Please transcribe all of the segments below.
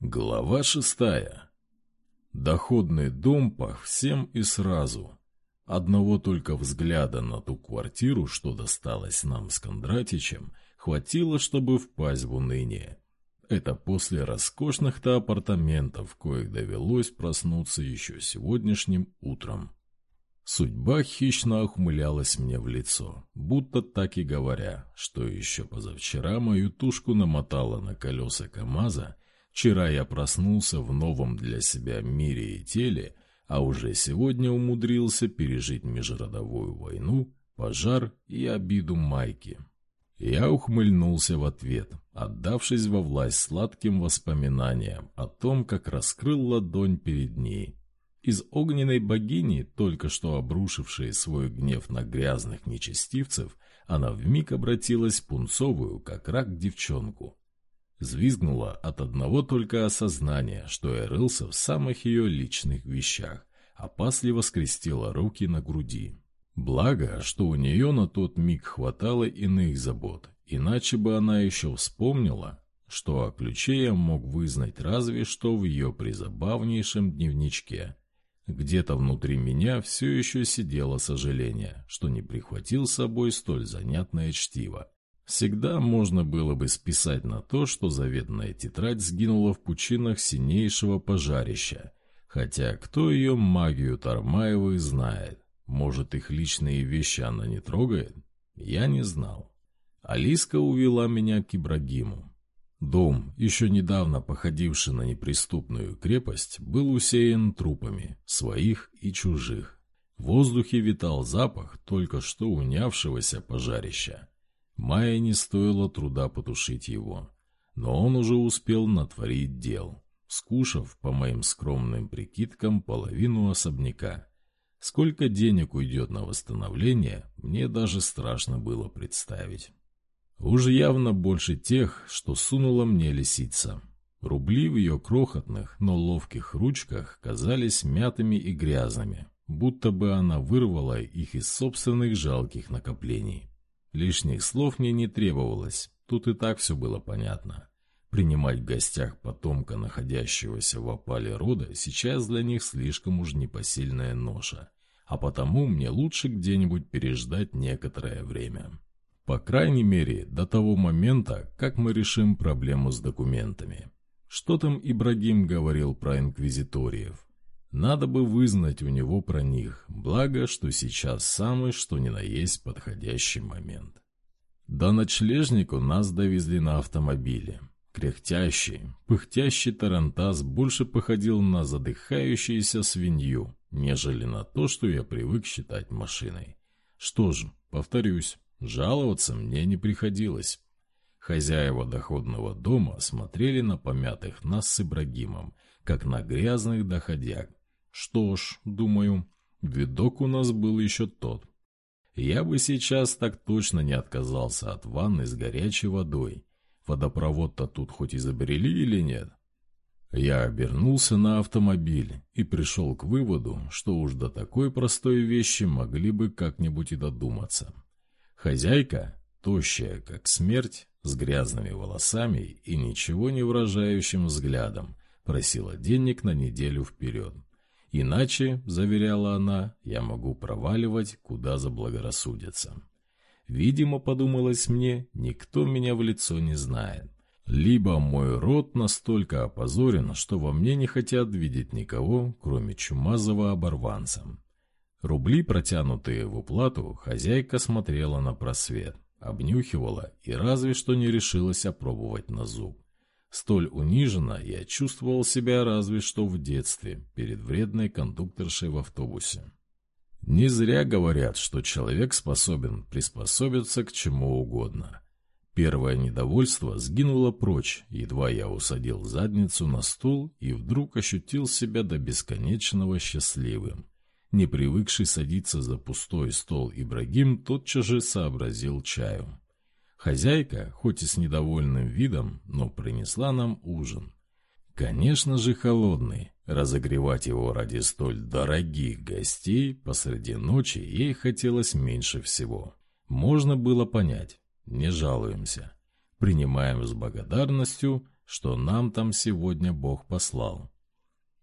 Глава шестая. Доходный дом пах всем и сразу. Одного только взгляда на ту квартиру, что досталось нам с Кондратичем, хватило, чтобы впасть в уныние. Это после роскошных-то апартаментов, коих довелось проснуться еще сегодняшним утром. Судьба хищно ухмылялась мне в лицо, будто так и говоря, что еще позавчера мою тушку намотала на колеса КамАЗа, Вчера я проснулся в новом для себя мире и теле, а уже сегодня умудрился пережить межродовую войну, пожар и обиду Майки. Я ухмыльнулся в ответ, отдавшись во власть сладким воспоминаниям о том, как раскрыл ладонь перед ней. Из огненной богини, только что обрушившей свой гнев на грязных нечестивцев, она вмиг обратилась пунцовую, как рак девчонку. Звизгнула от одного только осознания, что я рылся в самых ее личных вещах, опасливо скрестила руки на груди. Благо, что у нее на тот миг хватало иных забот, иначе бы она еще вспомнила, что о ключе я мог вызнать разве что в ее призабавнейшем дневничке. Где-то внутри меня все еще сидело сожаление, что не прихватил с собой столь занятное чтиво. Всегда можно было бы списать на то, что заветная тетрадь сгинула в пучинах синейшего пожарища. Хотя кто ее магию Тармаевой знает? Может, их личные вещи она не трогает? Я не знал. Алиска увела меня к Ибрагиму. Дом, еще недавно походивший на неприступную крепость, был усеян трупами, своих и чужих. В воздухе витал запах только что унявшегося пожарища. Майе не стоило труда потушить его, но он уже успел натворить дел, скушав, по моим скромным прикидкам, половину особняка. Сколько денег уйдет на восстановление, мне даже страшно было представить. Уж явно больше тех, что сунула мне лисица. Рубли в ее крохотных, но ловких ручках казались мятыми и грязными, будто бы она вырвала их из собственных жалких накоплений. Лишних слов мне не требовалось, тут и так все было понятно. Принимать в гостях потомка, находящегося в опале рода, сейчас для них слишком уж непосильная ноша, а потому мне лучше где-нибудь переждать некоторое время. По крайней мере, до того момента, как мы решим проблему с документами. Что там Ибрагим говорил про инквизиториев? Надо бы вызнать у него про них, благо, что сейчас самый что ни на есть подходящий момент. До ночлежнику нас довезли на автомобиле. Кряхтящий, пыхтящий тарантас больше походил на задыхающуюся свинью, нежели на то, что я привык считать машиной. Что ж, повторюсь, жаловаться мне не приходилось. Хозяева доходного дома смотрели на помятых нас с Ибрагимом, как на грязных доходяг, что ж, думаю, видок у нас был еще тот. Я бы сейчас так точно не отказался от ванны с горячей водой. Водопровод-то тут хоть изобрели или нет? Я обернулся на автомобиль и пришел к выводу, что уж до такой простой вещи могли бы как-нибудь и додуматься. Хозяйка, тощая как смерть, с грязными волосами и ничего не выражающим взглядом, просила денег на неделю вперед. Иначе, заверяла она, я могу проваливать, куда заблагорассудится. Видимо, подумалось мне, никто меня в лицо не знает. Либо мой род настолько опозорен, что во мне не хотят видеть никого, кроме чумазого оборванца. Рубли, протянутые в уплату, хозяйка смотрела на просвет, обнюхивала и разве что не решилась опробовать на зуб. Столь униженно я чувствовал себя разве что в детстве, перед вредной кондукторшей в автобусе. Не зря говорят, что человек способен приспособиться к чему угодно. Первое недовольство сгинуло прочь, едва я усадил задницу на стул и вдруг ощутил себя до бесконечного счастливым. Не привыкший садиться за пустой стол Ибрагим тотчас же сообразил чаю. Хозяйка, хоть и с недовольным видом, но принесла нам ужин. Конечно же, холодный. Разогревать его ради столь дорогих гостей посреди ночи ей хотелось меньше всего. Можно было понять. Не жалуемся. Принимаем с благодарностью, что нам там сегодня Бог послал.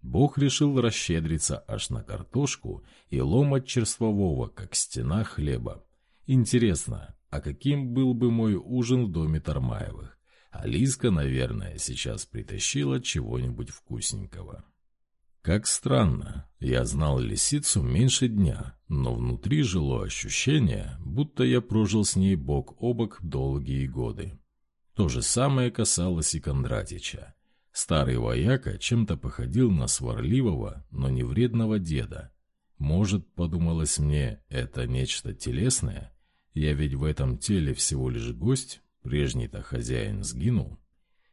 Бог решил расщедриться аж на картошку и ломать черствового, как стена хлеба. Интересно, а каким был бы мой ужин в доме Тармаевых? Алиска, наверное, сейчас притащила чего-нибудь вкусненького. Как странно, я знал лисицу меньше дня, но внутри жило ощущение, будто я прожил с ней бок о бок долгие годы. То же самое касалось и Кондратича. Старый вояка чем-то походил на сварливого, но не вредного деда. Может, подумалось мне, это нечто телесное? Я ведь в этом теле всего лишь гость, прежний-то хозяин сгинул.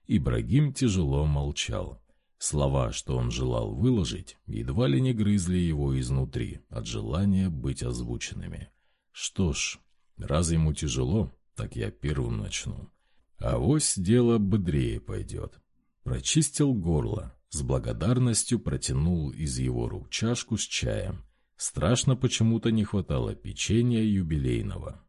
Ибрагим тяжело молчал. Слова, что он желал выложить, едва ли не грызли его изнутри от желания быть озвученными. Что ж, раз ему тяжело, так я первым начну. А вось дело бодрее пойдет. Прочистил горло, с благодарностью протянул из его рук чашку с чаем. Страшно почему-то не хватало печенья юбилейного.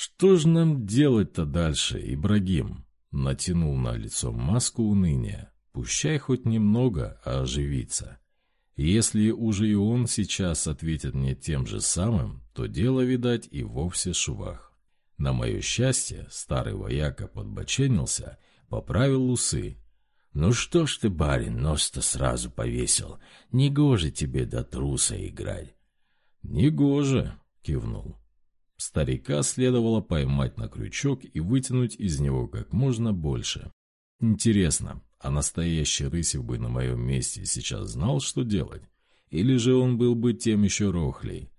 «Что же нам делать-то дальше, Ибрагим?» Натянул на лицо маску уныния. «Пущай хоть немного, а оживиться. Если уже и он сейчас ответит мне тем же самым, то дело, видать, и вовсе швах». На мое счастье, старый вояка подбоченился, поправил усы, «Ну что ж ты, барин, нос-то сразу повесил. Негоже тебе до труса играть». «Негоже», — кивнул. Старика следовало поймать на крючок и вытянуть из него как можно больше. Интересно, а настоящий Рысев бы на моем месте сейчас знал, что делать? Или же он был бы тем еще рохлей?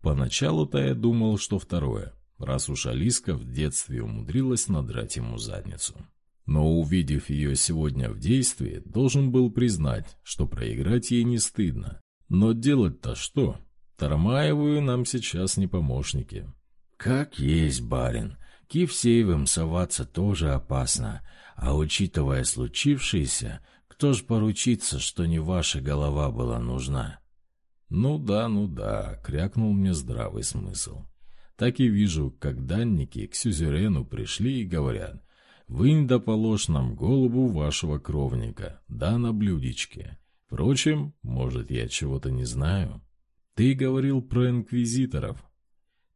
Поначалу-то я думал, что второе, раз уж Алиска в детстве умудрилась надрать ему задницу. Но увидев ее сегодня в действии, должен был признать, что проиграть ей не стыдно. Но делать-то что? Тармаевы нам сейчас не помощники. «Как есть, барин. К Евсеевым соваться тоже опасно. А учитывая случившееся, кто ж поручится, что не ваша голова была нужна?» «Ну да, ну да», — крякнул мне здравый смысл. Так и вижу, как данники к сюзерену пришли и говорят — Вынь да положь нам голову вашего кровника, да на блюдечке. Впрочем, может, я чего-то не знаю. Ты говорил про инквизиторов.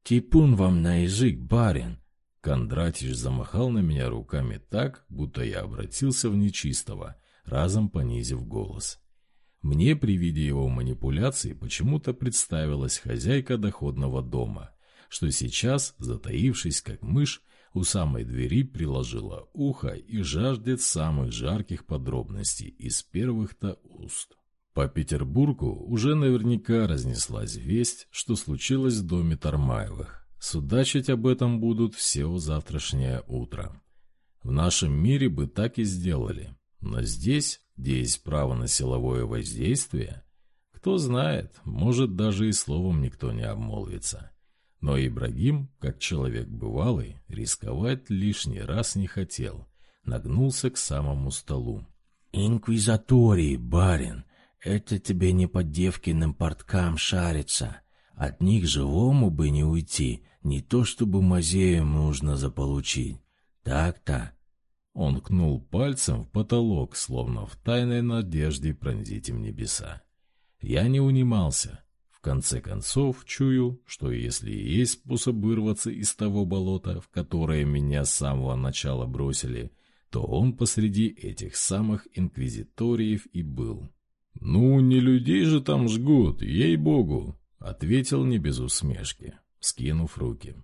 Типун вам на язык, барин. Кондратич замахал на меня руками так, будто я обратился в нечистого, разом понизив голос. Мне при виде его манипуляций почему-то представилась хозяйка доходного дома, что сейчас, затаившись как мышь, у самой двери приложила ухо и жаждет самых жарких подробностей из первых-то уст. По Петербургу уже наверняка разнеслась весть, что случилось в доме Тармаевых. Судачить об этом будут все завтрашнее утро. В нашем мире бы так и сделали. Но здесь, где есть право на силовое воздействие, кто знает, может даже и словом никто не обмолвится. Но Ибрагим, как человек бывалый, рисковать лишний раз не хотел. Нагнулся к самому столу. «Инквизатории, барин, это тебе не по девкиным порткам шарится. От них живому бы не уйти, не то чтобы мазеем нужно заполучить. Так-то». Он кнул пальцем в потолок, словно в тайной надежде пронзить им небеса. Я не унимался конце концов, чую, что если есть способ вырваться из того болота, в которое меня с самого начала бросили, то он посреди этих самых инквизиториев и был. «Ну, не людей же там жгут, ей-богу!» — ответил не без усмешки, скинув руки.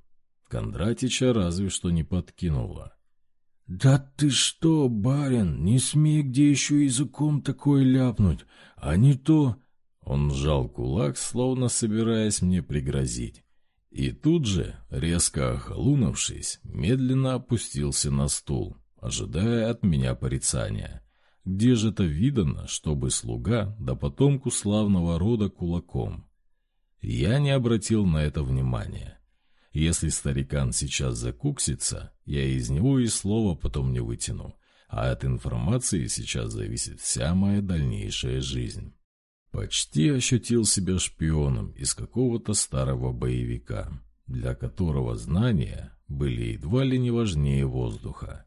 Кондратича разве что не подкинула. «Да ты что, барин, не смей где еще языком такое ляпнуть, а не то...» Он сжал кулак, словно собираясь мне пригрозить. И тут же, резко охолунувшись, медленно опустился на стул, ожидая от меня порицания. Где же это видано, чтобы слуга да потомку славного рода кулаком? Я не обратил на это внимания. Если старикан сейчас закуксится, я из него и слова потом не вытяну, а от информации сейчас зависит вся моя дальнейшая жизнь. Почти ощутил себя шпионом из какого-то старого боевика, для которого знания были едва ли не важнее воздуха.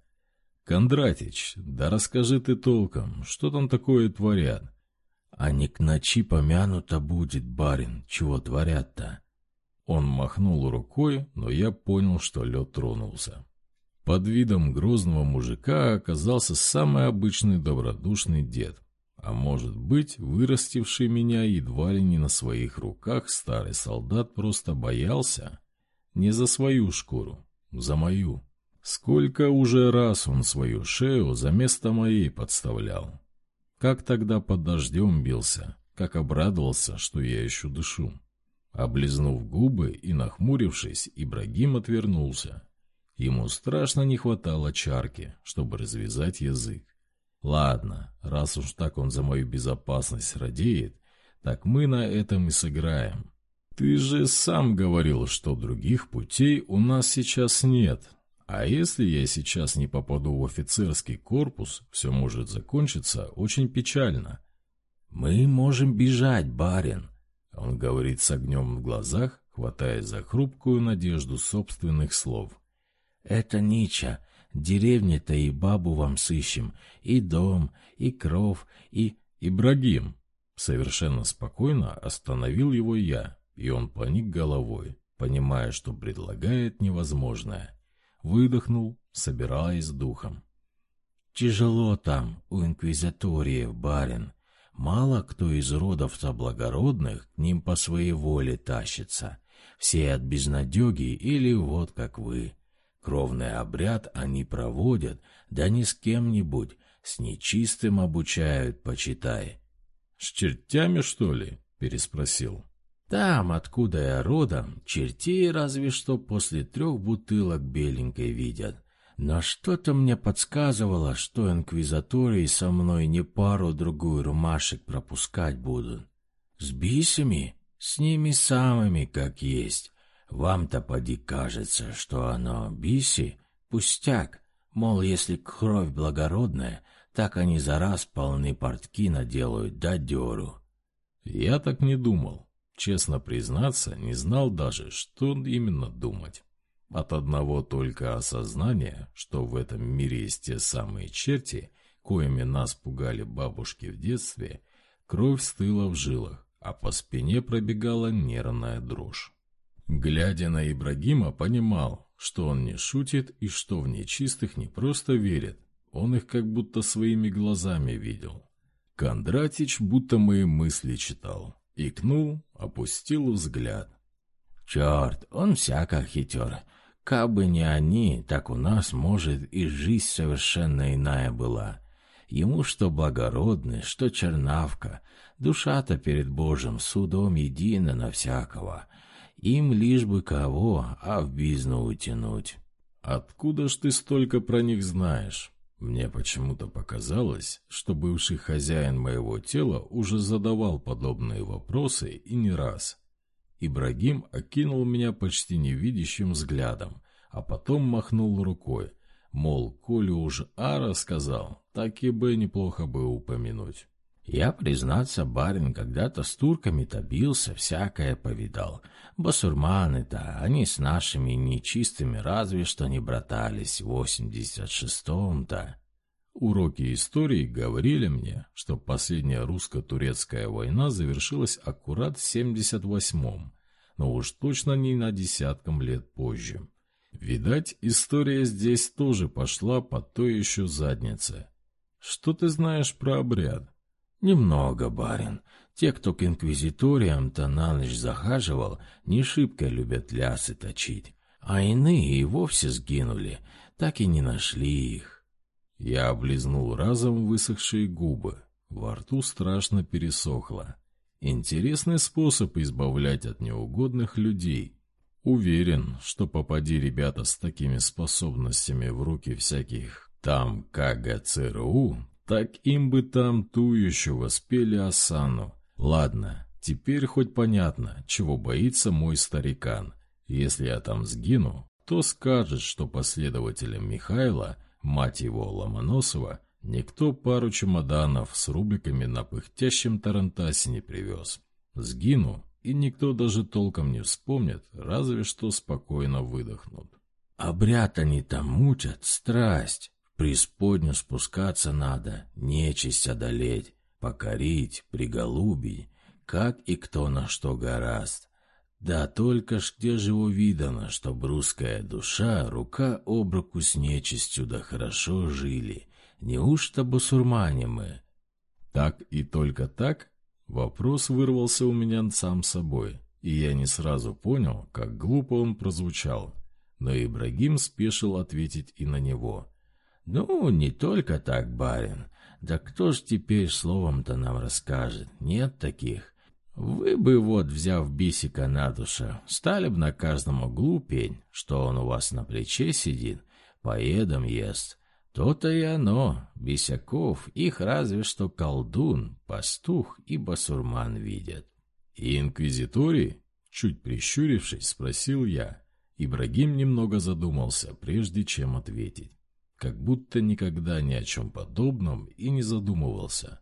Кондратич, да расскажи ты толком, что там такое творят? А не к ночи помянуто будет, барин, чего творят-то? Он махнул рукой, но я понял, что лед тронулся. Под видом грозного мужика оказался самый обычный добродушный дед. А может быть, вырастивший меня едва ли не на своих руках старый солдат просто боялся? Не за свою шкуру, за мою. Сколько уже раз он свою шею за место моей подставлял. Как тогда под дождем бился, как обрадовался, что я еще дышу. Облизнув губы и нахмурившись, Ибрагим отвернулся. Ему страшно не хватало чарки, чтобы развязать язык. Ладно, раз уж так он за мою безопасность радеет, так мы на этом и сыграем. Ты же сам говорил, что других путей у нас сейчас нет. А если я сейчас не попаду в офицерский корпус, все может закончиться очень печально. Мы можем бежать, барин, он говорит с огнем в глазах, хватаясь за хрупкую надежду собственных слов. «Это Нича. Деревня-то и бабу вам сыщем, и дом, и кров, и...» «Ибрагим!» Совершенно спокойно остановил его я, и он поник головой, понимая, что предлагает невозможное. Выдохнул, собираясь духом. «Тяжело там, у инквизиториев, барин. Мало кто из родов-то благородных к ним по своей воле тащится. Все от безнадеги или вот как вы. Кровный обряд они проводят, да не с кем-нибудь, с нечистым обучают, почитай. — С чертями, что ли? — переспросил. — Там, откуда я родом, чертей разве что после трех бутылок беленькой видят. Но что-то мне подсказывало, что инквизатории со мной не пару-другую румашек пропускать будут. С бисами? С ними самыми, как есть. Вам-то поди кажется, что оно биси — пустяк. Мол, если кровь благородная, так они за раз полны портки наделают да дёру. Я так не думал. Честно признаться, не знал даже, что именно думать. От одного только осознания, что в этом мире есть те самые черти, коими нас пугали бабушки в детстве, кровь стыла в жилах, а по спине пробегала нервная дрожь. Глядя на Ибрагима, понимал, что он не шутит и что в нечистых не просто верит, он их как будто своими глазами видел. Кондратич будто мои мысли читал. Икнул, опустил взгляд. «Черт, он всяко хитер. Кабы не они, так у нас, может, и жизнь совершенно иная была. Ему что благородный, что чернавка, душа-то перед Божьим судом едина на всякого. Им лишь бы кого, а в bizну утянуть. Откуда ж ты столько про них знаешь? Мне почему-то показалось, что бывший хозяин моего тела уже задавал подобные вопросы и не раз. Ибрагим окинул меня почти невидящим взглядом, а потом махнул рукой, мол, коли уж А рассказал, так и Б неплохо бы упомянуть. Я, признаться, барин, когда-то с турками-то бился, всякое повидал. Басурманы-то, они с нашими нечистыми разве что не братались в восемьдесят шестом-то. Уроки истории говорили мне, что последняя русско-турецкая война завершилась аккурат в 78-м, но уж точно не на десятком лет позже. Видать, история здесь тоже пошла по той еще заднице. Что ты знаешь про обряд? Немного, барин. Те, кто к инквизиториям-то на ночь захаживал, не шибко любят лясы точить. А иные и вовсе сгинули, так и не нашли их. Я облизнул разом высохшие губы. Во рту страшно пересохло. Интересный способ избавлять от неугодных людей. Уверен, что попади ребята с такими способностями в руки всяких там КГЦРУ, так им бы там ту еще воспели осану. Ладно, теперь хоть понятно, чего боится мой старикан. Если я там сгину, то скажет, что последователям Михайла мать его Ломоносова, никто пару чемоданов с рубиками на пыхтящем тарантасе не привез. Сгину, и никто даже толком не вспомнит, разве что спокойно выдохнут. «Обряд они там мучат, страсть!» — преисподнюю спускаться надо, нечисть одолеть, покорить, приголубить, как и кто на что гораст. Да только ж где же увидано, чтоб русская душа рука об руку с нечистью да хорошо жили? Неужто бусурмане мы? Так и только так? Вопрос вырвался у меня сам собой, и я не сразу понял, как глупо он прозвучал. Но Ибрагим спешил ответить и на него. «Ну, не только так, барин. Да кто ж теперь словом-то нам расскажет? Нет таких. Вы бы вот, взяв бисика на душу, стали бы на каждом углу пень, что он у вас на плече сидит, поедом ест. То-то и оно, бисяков, их разве что колдун, пастух и басурман видят. И инквизитории? Чуть прищурившись, спросил я. Ибрагим немного задумался, прежде чем ответить. Как будто никогда ни о чем подобном и не задумывался.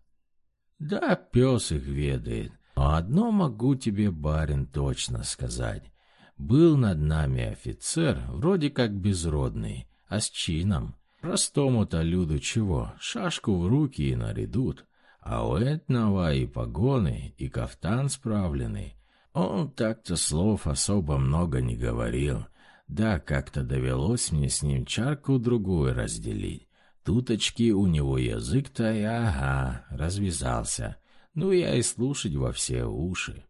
«Да пес их ведает. Но одно могу тебе, барин, точно сказать. Был над нами офицер, вроде как безродный, а с чином. Простому-то люду чего, шашку в руки и нарядут. А у этного и погоны, и кафтан справленный. Он так-то слов особо много не говорил. Да, как-то довелось мне с ним чарку-другую разделить. Туточки у него язык-то и ага, развязался. Ну, я и слушать во все уши.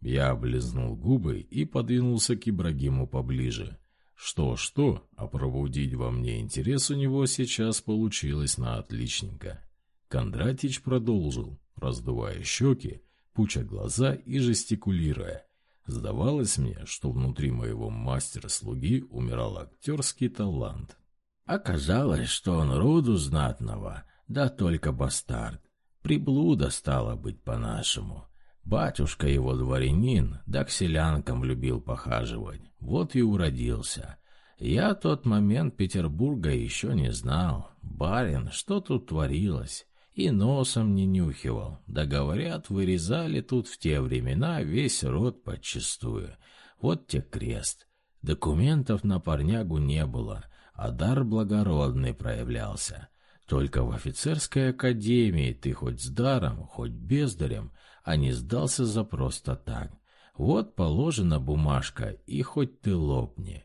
Я облизнул губы и подвинулся к Ибрагиму поближе. Что-что, а пробудить во мне интерес у него сейчас получилось на отличненько. Кондратич продолжил, раздувая щеки, пуча глаза и жестикулируя. Сдавалось мне, что внутри моего мастера-слуги умирал актерский талант. Оказалось, что он роду знатного, да только бастард. Приблуда стало быть по-нашему. Батюшка его дворянин, да к селянкам любил похаживать. Вот и уродился. Я тот момент Петербурга еще не знал. Барин, что тут творилось? И носом не нюхивал. Да говорят, вырезали тут в те времена весь род подчистую. Вот те крест. Документов на парнягу не было, а дар благородный проявлялся. Только в офицерской академии ты хоть с даром, хоть бездарем, а не сдался за просто так. Вот положена бумажка, и хоть ты лопни.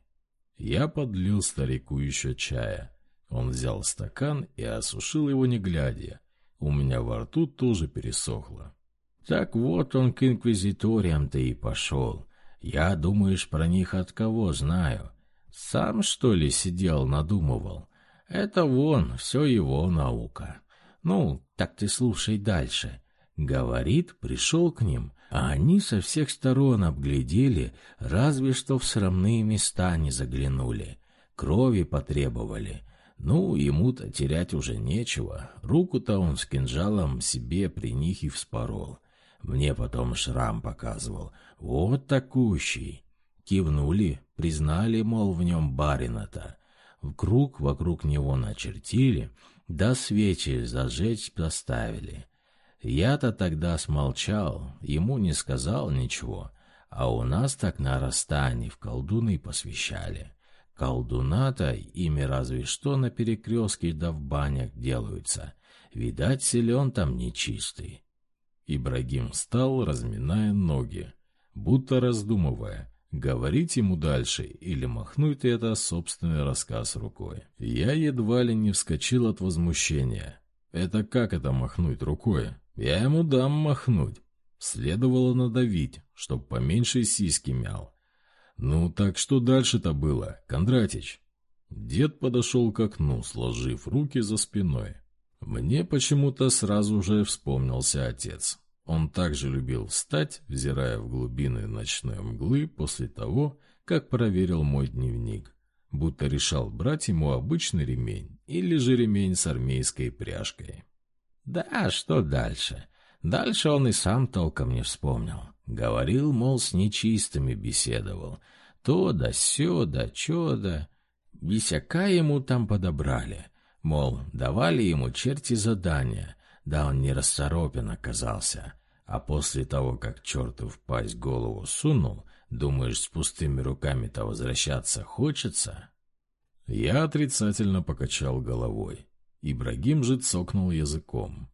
Я подлил старику еще чая. Он взял стакан и осушил его не глядя. У меня во рту тоже пересохло. Так вот он к инквизиториям-то и пошел. Я, думаешь, про них от кого знаю? Сам, что ли, сидел, надумывал? Это вон, все его наука. Ну, так ты слушай дальше. Говорит, пришел к ним, а они со всех сторон обглядели, разве что в срамные места не заглянули. Крови потребовали. Ну, ему-то терять уже нечего. Руку-то он с кинжалом себе при них и вспорол. Мне потом шрам показывал. Вот такущий. Кивнули, признали, мол, в нем барина-то в круг вокруг него начертили, да свечи зажечь поставили. Я-то тогда смолчал, ему не сказал ничего, а у нас так на расстане в колдуны посвящали. Колдуна-то ими разве что на перекрестке да в банях делаются. Видать, силен там нечистый. Ибрагим встал, разминая ноги, будто раздумывая, Говорить ему дальше или махнуть это собственный рассказ рукой. Я едва ли не вскочил от возмущения. Это как это махнуть рукой? Я ему дам махнуть. Следовало надавить, чтоб поменьше сиськи мял. Ну так что дальше-то было, Кондратич? Дед подошел к окну, сложив руки за спиной. Мне почему-то сразу же вспомнился отец. Он также любил встать, взирая в глубины ночной мглы после того, как проверил мой дневник, будто решал брать ему обычный ремень или же ремень с армейской пряжкой. Да, что дальше? Дальше он и сам толком не вспомнил. Говорил, мол, с нечистыми беседовал. То да сё да чё да. Висяка ему там подобрали. Мол, давали ему черти задания, да он не расторопен оказался. А после того, как черту в пасть голову сунул, думаешь, с пустыми руками-то возвращаться хочется? Я отрицательно покачал головой. Ибрагим же цокнул языком.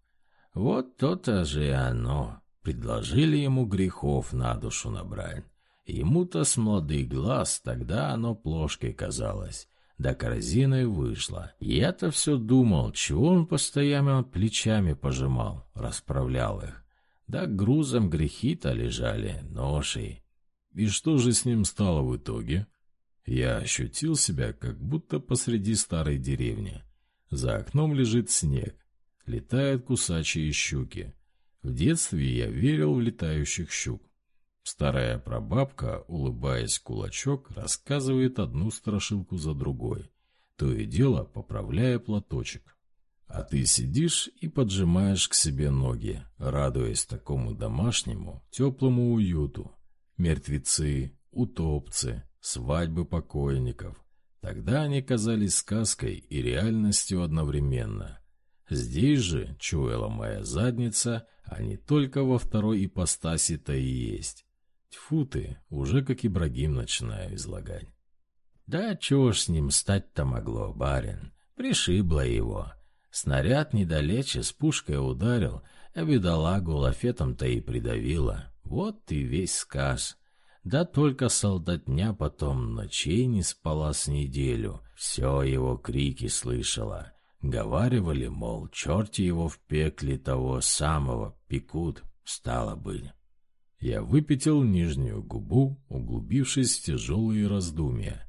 Вот то-то же и оно. Предложили ему грехов на душу набрать. Ему-то с молодых глаз тогда оно плошкой казалось, да корзиной вышло. Я-то все думал, чего он постоянно плечами пожимал, расправлял их. Да грузом грехи-то лежали, ношей. И что же с ним стало в итоге? Я ощутил себя, как будто посреди старой деревни. За окном лежит снег, летают кусачие щуки. В детстве я верил в летающих щук. Старая прабабка, улыбаясь кулачок, рассказывает одну страшилку за другой, то и дело поправляя платочек. А ты сидишь и поджимаешь к себе ноги, радуясь такому домашнему, теплому уюту. Мертвецы, утопцы, свадьбы покойников. Тогда они казались сказкой и реальностью одновременно. Здесь же, чуяла моя задница, они только во второй ипостаси-то и есть. Тьфу ты, уже как Ибрагим начинаю излагать. Да чего ж с ним стать-то могло, барин? Пришибло его. Снаряд недалече с пушкой ударил, а бедолагу лафетом-то и придавило. Вот ты весь сказ. Да только солдатня потом ночей не спала с неделю, все его крики слышала. Говаривали, мол, черти его в пекле того самого пекут, стало быть. Я выпятил нижнюю губу, углубившись в тяжелые раздумья.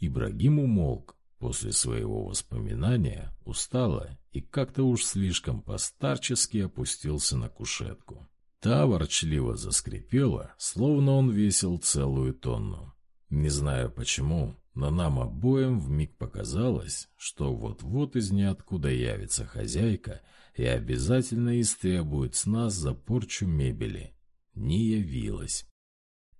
Ибрагим умолк после своего воспоминания, устало и как-то уж слишком постарчески опустился на кушетку. Та ворчливо заскрипела, словно он весил целую тонну. Не знаю почему, но нам обоим вмиг показалось, что вот-вот из ниоткуда явится хозяйка и обязательно истребует с нас за порчу мебели. Не явилась.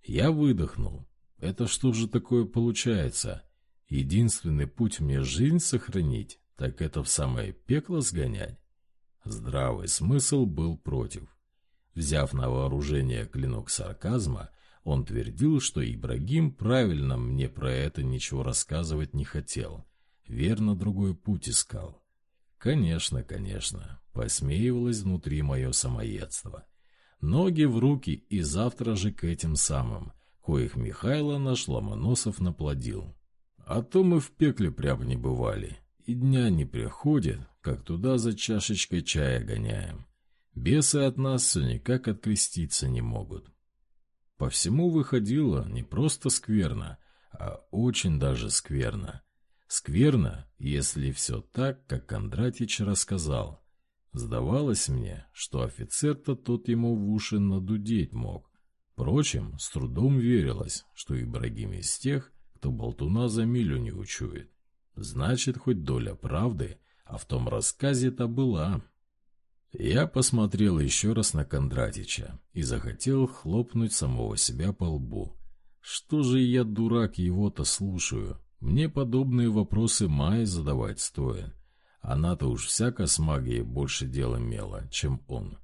Я выдохнул. Это что же такое получается? Единственный путь мне жизнь сохранить, так это в самое пекло сгонять? Здравый смысл был против. Взяв на вооружение клинок сарказма, он твердил, что Ибрагим правильно мне про это ничего рассказывать не хотел. Верно, другой путь искал. Конечно, конечно, посмеивалось внутри мое самоедство. Ноги в руки и завтра же к этим самым, коих Михайло наш Ломоносов наплодил. А то мы в пекле прямо не бывали, и дня не приходит, как туда за чашечкой чая гоняем. Бесы от нас все никак откреститься не могут. По всему выходило не просто скверно, а очень даже скверно. Скверно, если все так, как Кондратич рассказал. Сдавалось мне, что офицер-то тот ему в уши надудеть мог. Впрочем, с трудом верилось, что Ибрагим из тех, кто болтуна за милю не учует. Значит, хоть доля правды, а в том рассказе-то была. Я посмотрел еще раз на Кондратича и захотел хлопнуть самого себя по лбу. Что же я, дурак, его-то слушаю? Мне подобные вопросы Майе задавать стоит. Она-то уж всяко с магией больше дела имела, чем он.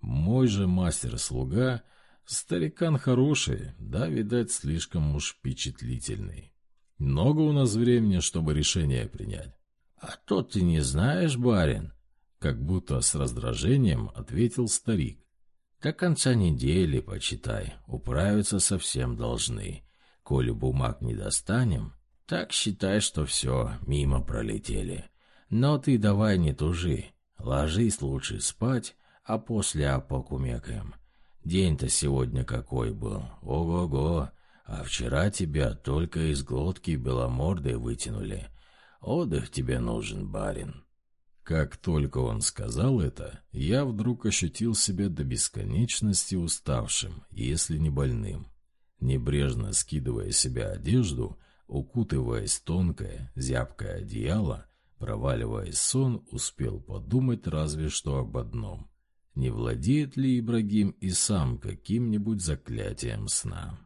Мой же мастер-слуга, старикан хороший, да, видать, слишком уж впечатлительный. Много у нас времени, чтобы решение принять. — А то ты не знаешь, барин, как будто с раздражением ответил старик. До конца недели, почитай, управиться совсем должны. Коли бумаг не достанем, так считай, что все, мимо пролетели. Но ты давай не тужи, ложись лучше спать, а после опокумекаем. День-то сегодня какой был, ого-го, а вчера тебя только из глотки беломордой вытянули. Отдых тебе нужен, барин. Как только он сказал это, я вдруг ощутил себя до бесконечности уставшим, если не больным. Небрежно скидывая себя одежду, укутываясь тонкое, зябкое одеяло, проваливаясь в сон, успел подумать разве что об одном. Не владеет ли Ибрагим и сам каким-нибудь заклятием сна?